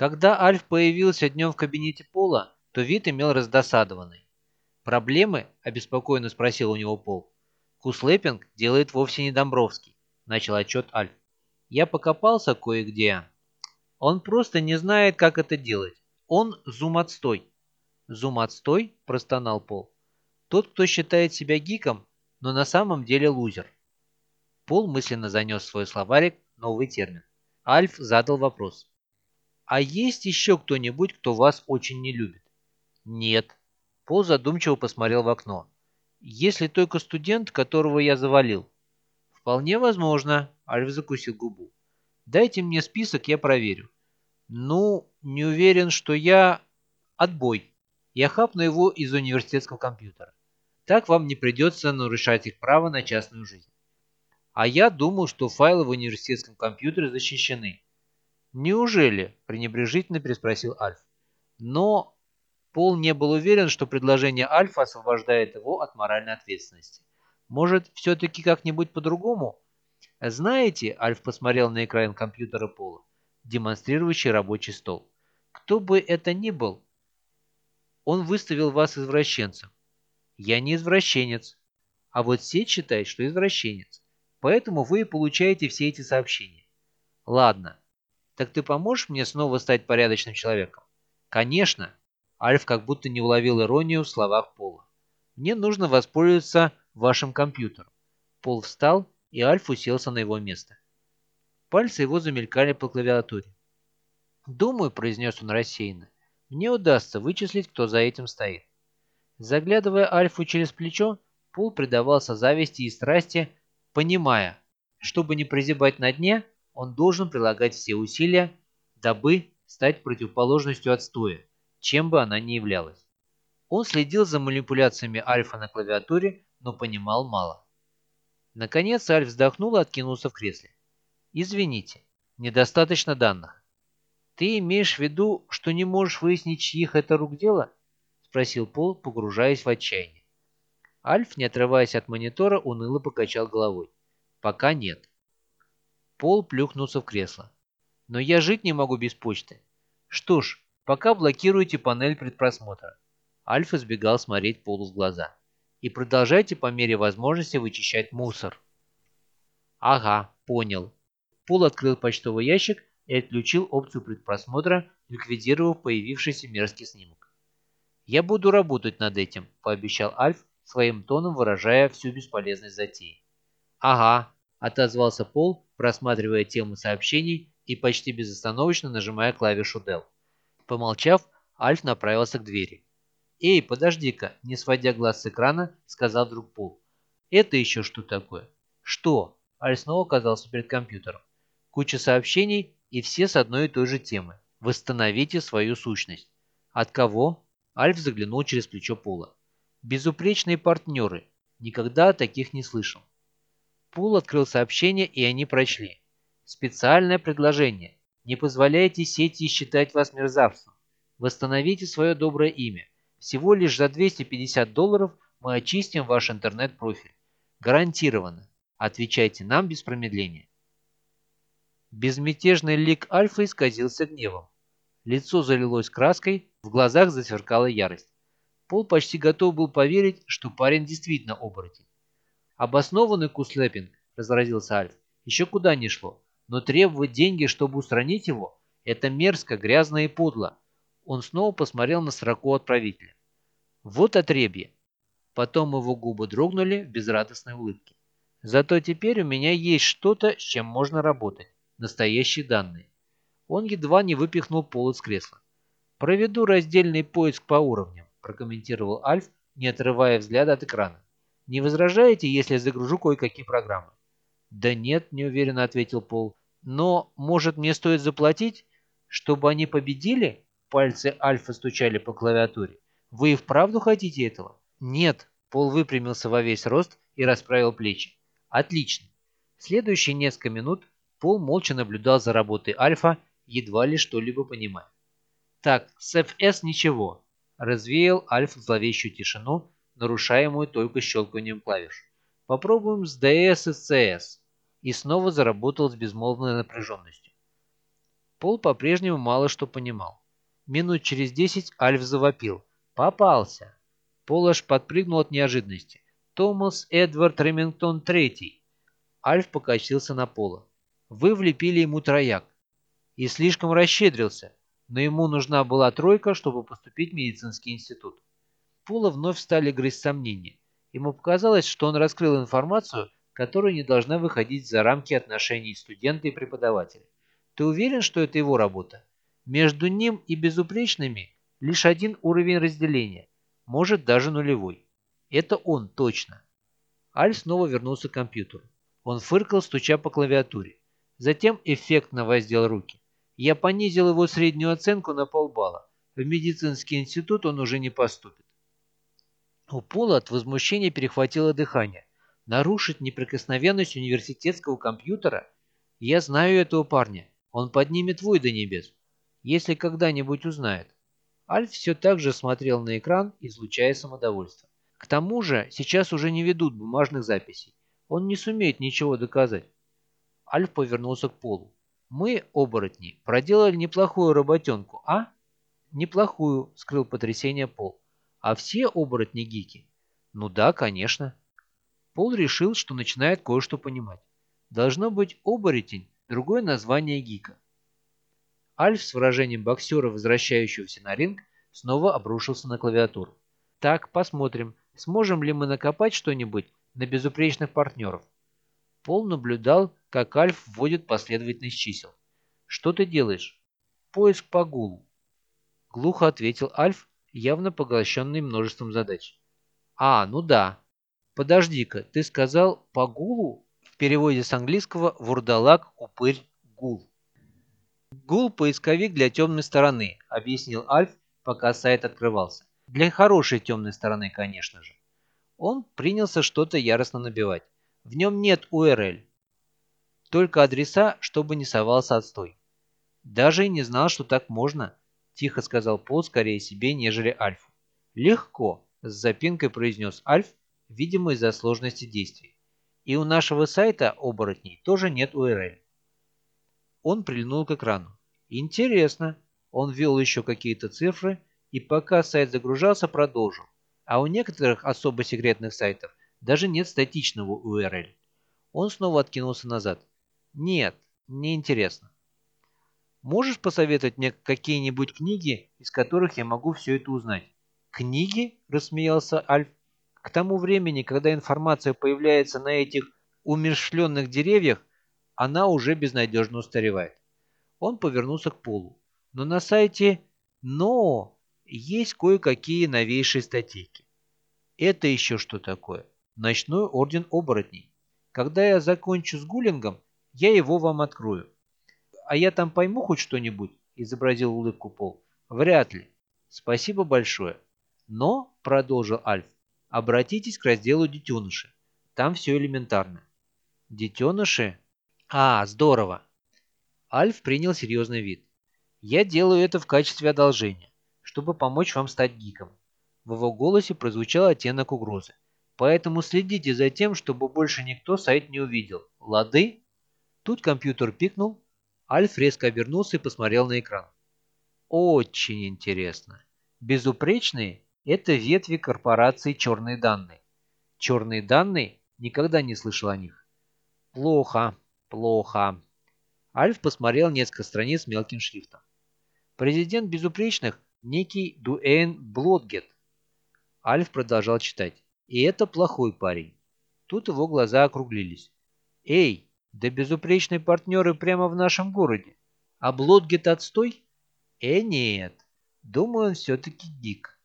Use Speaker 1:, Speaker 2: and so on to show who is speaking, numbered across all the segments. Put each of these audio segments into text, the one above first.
Speaker 1: Когда Альф появился днем в кабинете Пола, то вид имел раздосадованный. «Проблемы?» – обеспокоенно спросил у него Пол. «Куслепинг делает вовсе не Домбровский», – начал отчет Альф. «Я покопался кое-где. Он просто не знает, как это делать. Он зум-отстой». «Зум-отстой?» – простонал Пол. «Тот, кто считает себя гиком, но на самом деле лузер». Пол мысленно занес в свой словарик новый термин. Альф задал вопрос. «А есть еще кто-нибудь, кто вас очень не любит?» «Нет». Пол задумчиво посмотрел в окно. «Если только студент, которого я завалил». «Вполне возможно», — Альф закусил губу. «Дайте мне список, я проверю». «Ну, не уверен, что я...» «Отбой. Я хапну его из университетского компьютера. Так вам не придется нарушать их право на частную жизнь». «А я думал, что файлы в университетском компьютере защищены», «Неужели?» – пренебрежительно переспросил Альф. Но Пол не был уверен, что предложение Альфа освобождает его от моральной ответственности. Может, все-таки как-нибудь по-другому? Знаете, Альф посмотрел на экран компьютера Пола, демонстрирующий рабочий стол. Кто бы это ни был, он выставил вас извращенцем. Я не извращенец. А вот сеть считает, что извращенец. Поэтому вы получаете все эти сообщения. Ладно, так ты поможешь мне снова стать порядочным человеком? Конечно. Альф как будто не уловил иронию в словах Пола. Мне нужно воспользоваться вашим компьютером. Пол встал, и Альф уселся на его место. Пальцы его замелькали по клавиатуре. «Думаю», — произнес он рассеянно, — «мне удастся вычислить, кто за этим стоит». Заглядывая Альфу через плечо, Пол предавался зависти и страсти, понимая, чтобы не прозябать на дне, он должен прилагать все усилия, дабы стать противоположностью отстоя, чем бы она ни являлась. Он следил за манипуляциями Альфа на клавиатуре, но понимал мало. Наконец Альф вздохнул и откинулся в кресле. «Извините, недостаточно данных». «Ты имеешь в виду, что не можешь выяснить, чьих это рук дело?» – спросил Пол, погружаясь в отчаяние. Альф, не отрываясь от монитора, уныло покачал головой. «Пока нет». Пол плюхнулся в кресло. «Но я жить не могу без почты. Что ж, пока блокируйте панель предпросмотра». Альф избегал смотреть Полу в глаза. «И продолжайте по мере возможности вычищать мусор». «Ага, понял». Пол открыл почтовый ящик и отключил опцию предпросмотра, ликвидировав появившийся мерзкий снимок. «Я буду работать над этим», – пообещал Альф, своим тоном выражая всю бесполезность затеи. «Ага», – отозвался Пол, просматривая тему сообщений и почти безостановочно нажимая клавишу Del. Помолчав, Альф направился к двери. «Эй, подожди-ка!» – не сводя глаз с экрана, сказал друг Пол. «Это еще что такое?» «Что?» – Альф снова оказался перед компьютером. Куча сообщений и все с одной и той же темы. Восстановите свою сущность. От кого? Альф заглянул через плечо Пола. Безупречные партнеры. Никогда таких не слышал. Пул открыл сообщение, и они прочли. Специальное предложение. Не позволяйте сети считать вас мерзавцем. Восстановите свое доброе имя. Всего лишь за 250 долларов мы очистим ваш интернет-профиль. Гарантированно. Отвечайте нам без промедления. Безмятежный лик Альфа исказился гневом. Лицо залилось краской, в глазах засверкала ярость. Пол почти готов был поверить, что парень действительно оборотень. «Обоснованный куслепинг», – разразился Альф, – «еще куда ни шло. Но требовать деньги, чтобы устранить его, это мерзко, грязно и подло». Он снова посмотрел на строку отправителя. «Вот отребье». Потом его губы дрогнули в безрадостной улыбке. «Зато теперь у меня есть что-то, с чем можно работать. Настоящие данные». Он едва не выпихнул пол из кресла. «Проведу раздельный поиск по уровням», – прокомментировал Альф, не отрывая взгляда от экрана. Не возражаете, если я загружу кое-какие программы? Да нет, неуверенно ответил Пол. Но, может, мне стоит заплатить, чтобы они победили? Пальцы Альфа стучали по клавиатуре. Вы и вправду хотите этого? Нет. Пол выпрямился во весь рост и расправил плечи. Отлично. Следующие несколько минут Пол молча наблюдал за работой Альфа, едва ли что-либо понимая. Так, с ФС ничего. Развеял Альф зловещую тишину, нарушаемую только щелканием клавиш. Попробуем с DS и CS. и снова заработал с безмолвной напряженностью. Пол по-прежнему мало что понимал. Минут через десять Альф завопил. «Попался!» Пол аж подпрыгнул от неожиданности. «Томас Эдвард Ремингтон Третий!» Альф покосился на Пола. «Вы влепили ему трояк. И слишком расщедрился, но ему нужна была тройка, чтобы поступить в медицинский институт». Пола вновь стали грызть сомнения. Ему показалось, что он раскрыл информацию, которая не должна выходить за рамки отношений студента и преподавателя. Ты уверен, что это его работа? Между ним и безупречными лишь один уровень разделения, может даже нулевой. Это он точно. Аль снова вернулся к компьютеру. Он фыркал, стуча по клавиатуре. Затем эффектно воздел руки. Я понизил его среднюю оценку на полбалла. В медицинский институт он уже не поступит. У Пола от возмущения перехватило дыхание. Нарушить неприкосновенность университетского компьютера? Я знаю этого парня. Он поднимет вой до небес. Если когда-нибудь узнает. Альф все так же смотрел на экран, излучая самодовольство. К тому же сейчас уже не ведут бумажных записей. Он не сумеет ничего доказать. Альф повернулся к Полу. «Мы, оборотни, проделали неплохую работенку, а?» «Неплохую», — скрыл потрясение Пол. «А все оборотни гики?» «Ну да, конечно». Пол решил, что начинает кое-что понимать. Должно быть оборотень, другое название гика. Альф с выражением боксера, возвращающегося на ринг, снова обрушился на клавиатуру. «Так, посмотрим, сможем ли мы накопать что-нибудь на безупречных партнеров?» Пол наблюдал, как Альф вводит последовательность чисел. «Что ты делаешь?» «Поиск по гулу». Глухо ответил Альф, явно поглощенный множеством задач. «А, ну да. Подожди-ка, ты сказал по гулу?» В переводе с английского «вурдалак, упырь, гул». «Гул – поисковик для темной стороны», – объяснил Альф, пока сайт открывался. «Для хорошей темной стороны, конечно же». Он принялся что-то яростно набивать. В нем нет URL. Только адреса, чтобы не совался отстой. Даже и не знал, что так можно, тихо сказал Пол скорее себе, нежели Альфу. Легко, с запинкой произнес Альф, видимо из-за сложности действий. И у нашего сайта оборотней тоже нет URL. Он прильнул к экрану. Интересно. Он ввел еще какие-то цифры, и пока сайт загружался, продолжил. А у некоторых особо секретных сайтов даже нет статичного URL. Он снова откинулся назад. Нет, не интересно. Можешь посоветовать мне какие-нибудь книги, из которых я могу все это узнать? Книги? Рассмеялся Альф. К тому времени, когда информация появляется на этих умершленных деревьях, она уже безнадежно устаревает. Он повернулся к полу. Но на сайте «Но» есть кое-какие новейшие статейки. Это еще что такое? Ночной орден оборотней. Когда я закончу с гулингом, я его вам открою. А я там пойму хоть что-нибудь, изобразил улыбку Пол. Вряд ли. Спасибо большое. Но, продолжил Альф, обратитесь к разделу детеныши. Там все элементарно. Детеныши? А, здорово. Альф принял серьезный вид. Я делаю это в качестве одолжения, чтобы помочь вам стать гиком. В его голосе прозвучал оттенок угрозы. Поэтому следите за тем, чтобы больше никто сайт не увидел. Лады? Тут компьютер пикнул. Альф резко обернулся и посмотрел на экран. Очень интересно. Безупречные – это ветви корпорации «Черные данные». «Черные данные» никогда не слышал о них. Плохо, плохо. Альф посмотрел несколько страниц мелким шрифтом. Президент безупречных – некий Дуэйн Блодгет. Альф продолжал читать. И это плохой парень. Тут его глаза округлились. Эй, да безупречные партнеры прямо в нашем городе. А Блодгет отстой? Э, нет. Думаю, он все-таки гик.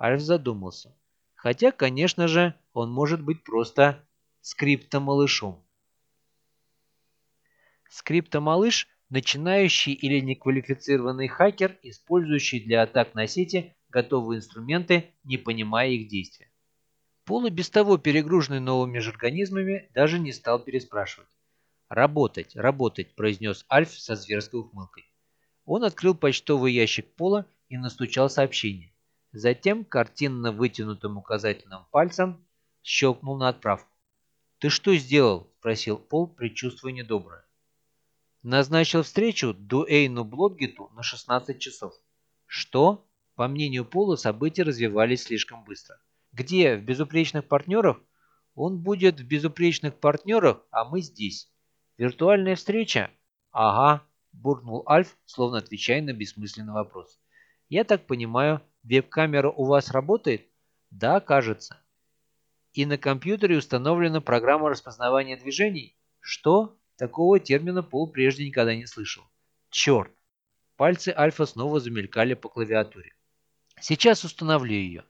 Speaker 1: Альф задумался. Хотя, конечно же, он может быть просто скриптомалышом. Скриптомалыш – начинающий или неквалифицированный хакер, использующий для атак на сети готовые инструменты, не понимая их действия. Пол без того перегруженный новыми организмами даже не стал переспрашивать. «Работать, работать», – произнес Альф со зверской ухмылкой. Он открыл почтовый ящик Пола и настучал сообщение. Затем картинно вытянутым указательным пальцем щелкнул на отправку. «Ты что сделал?» – спросил Пол, предчувствуя недоброе. Назначил встречу Дуэйну Блодгету на 16 часов. Что? По мнению Пола, события развивались слишком быстро. Где? В безупречных партнерах? Он будет в безупречных партнерах, а мы здесь. Виртуальная встреча? Ага, буркнул Альф, словно отвечая на бессмысленный вопрос. Я так понимаю, веб-камера у вас работает? Да, кажется. И на компьютере установлена программа распознавания движений? Что? Такого термина Пол прежде никогда не слышал. Черт! Пальцы Альфа снова замелькали по клавиатуре. Сейчас установлю ее.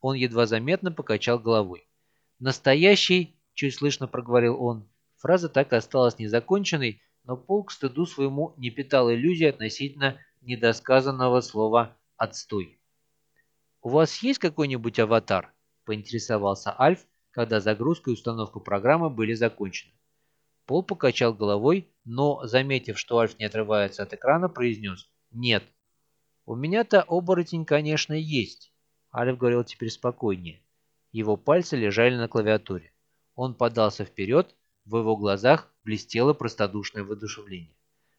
Speaker 1: Он едва заметно покачал головой. «Настоящий», — чуть слышно проговорил он. Фраза так и осталась незаконченной, но Пол к стыду своему не питал иллюзий относительно недосказанного слова «отстой». «У вас есть какой-нибудь аватар?» – поинтересовался Альф, когда загрузка и установка программы были закончены. Пол покачал головой, но, заметив, что Альф не отрывается от экрана, произнес «Нет». «У меня-то оборотень, конечно, есть», – Альф говорил теперь спокойнее. Его пальцы лежали на клавиатуре. Он подался вперед, в его глазах блестело простодушное воодушевление.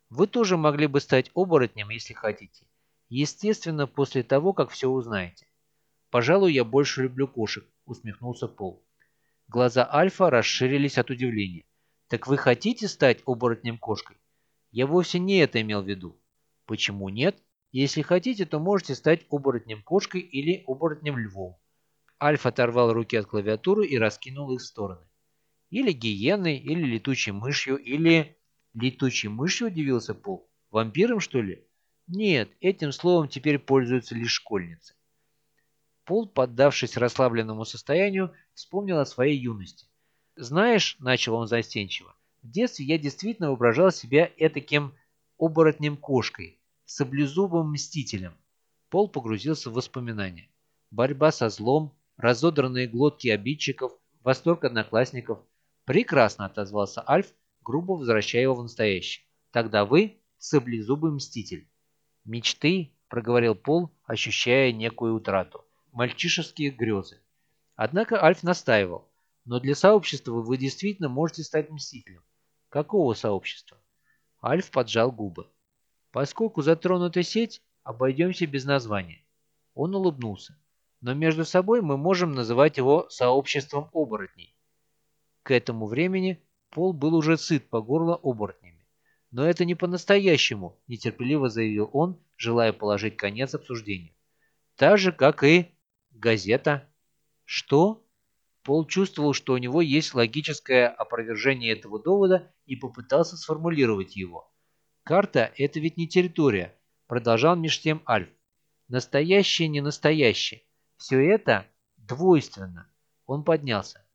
Speaker 1: Вы тоже могли бы стать оборотнем, если хотите. Естественно, после того, как все узнаете. Пожалуй, я больше люблю кошек, усмехнулся Пол. Глаза Альфа расширились от удивления. Так вы хотите стать оборотнем-кошкой? Я вовсе не это имел в виду. Почему нет? Если хотите, то можете стать оборотнем-кошкой или оборотнем-львом. Альф оторвал руки от клавиатуры и раскинул их в стороны. Или гиеной, или летучей мышью, или... Летучей мышью удивился Пол. Вампиром, что ли? Нет, этим словом теперь пользуются лишь школьницы. Пол, поддавшись расслабленному состоянию, вспомнил о своей юности. «Знаешь», — начал он застенчиво, — «в детстве я действительно воображал себя этаким оборотнем-кошкой, саблезубым мстителем». Пол погрузился в воспоминания. Борьба со злом, разодранные глотки обидчиков, восторг одноклассников. «Прекрасно», — отозвался Альф, грубо возвращая его в настоящее. «Тогда вы саблезубый мститель». «Мечты», — проговорил Пол, ощущая некую утрату. «Мальчишеские грезы». Однако Альф настаивал. «Но для сообщества вы действительно можете стать мстителем». «Какого сообщества?» Альф поджал губы. «Поскольку затронута сеть, обойдемся без названия». Он улыбнулся но между собой мы можем называть его сообществом оборотней. К этому времени Пол был уже сыт по горло оборотнями. Но это не по-настоящему, нетерпеливо заявил он, желая положить конец обсуждению. Так же, как и газета. Что? Пол чувствовал, что у него есть логическое опровержение этого довода и попытался сформулировать его. «Карта – это ведь не территория», – продолжал меж тем Альф. «Настоящее не настоящее. Все это двойственно. Он поднялся.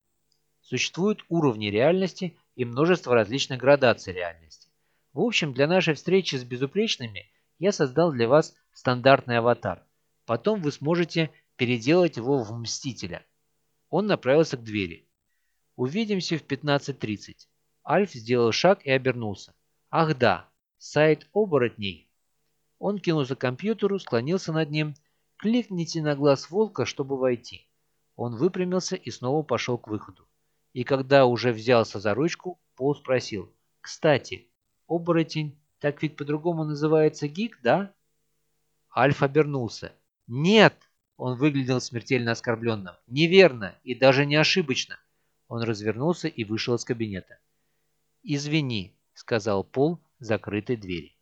Speaker 1: Существуют уровни реальности и множество различных градаций реальности. В общем, для нашей встречи с безупречными я создал для вас стандартный аватар. Потом вы сможете переделать его в Мстителя. Он направился к двери. Увидимся в 15.30. Альф сделал шаг и обернулся. Ах да, сайт оборотней. Он кинулся к компьютеру, склонился над ним Кликните на глаз волка, чтобы войти. Он выпрямился и снова пошел к выходу. И когда уже взялся за ручку, Пол спросил. «Кстати, оборотень, так ведь по-другому называется гик, да?» Альф обернулся. «Нет!» Он выглядел смертельно оскорбленным. «Неверно и даже не ошибочно!» Он развернулся и вышел из кабинета. «Извини», — сказал Пол закрытой двери.